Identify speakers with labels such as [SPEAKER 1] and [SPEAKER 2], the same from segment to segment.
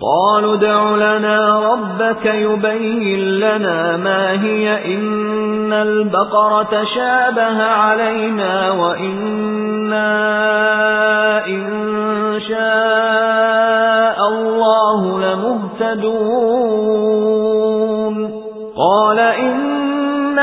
[SPEAKER 1] قالوا دع لنا ربك يبين لنا ما هي إن البقرة شابه علينا وإنا إن شاء الله لمهتدون قال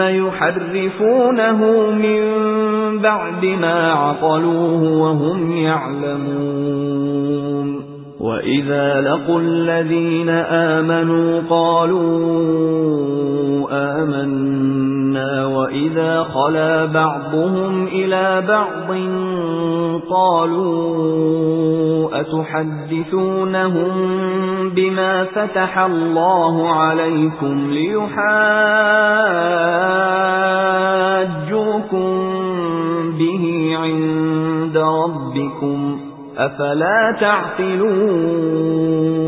[SPEAKER 1] ثُمَّ يُحَرِّفُونَهُ مِنْ بَعْدِ مَا عَقَلُوهُ وَهُمْ يَعْلَمُونَ. وَإِذَا لَقُوا الَّذِينَ آمَنُوا قَالُوا آمَنَّا وَإِذَا خَلَا بَعْضُهُمْ إِلَى بَعْضٍ قَالُوا أَتُحَدِّثُونَهُم بِمَا فَتَحَ اللَّهُ عَلَيْكُمْ لِيُحَاجُّوكُم عِندَ رَبِّكُمْ أَفَلَا تَعْقِلُونَ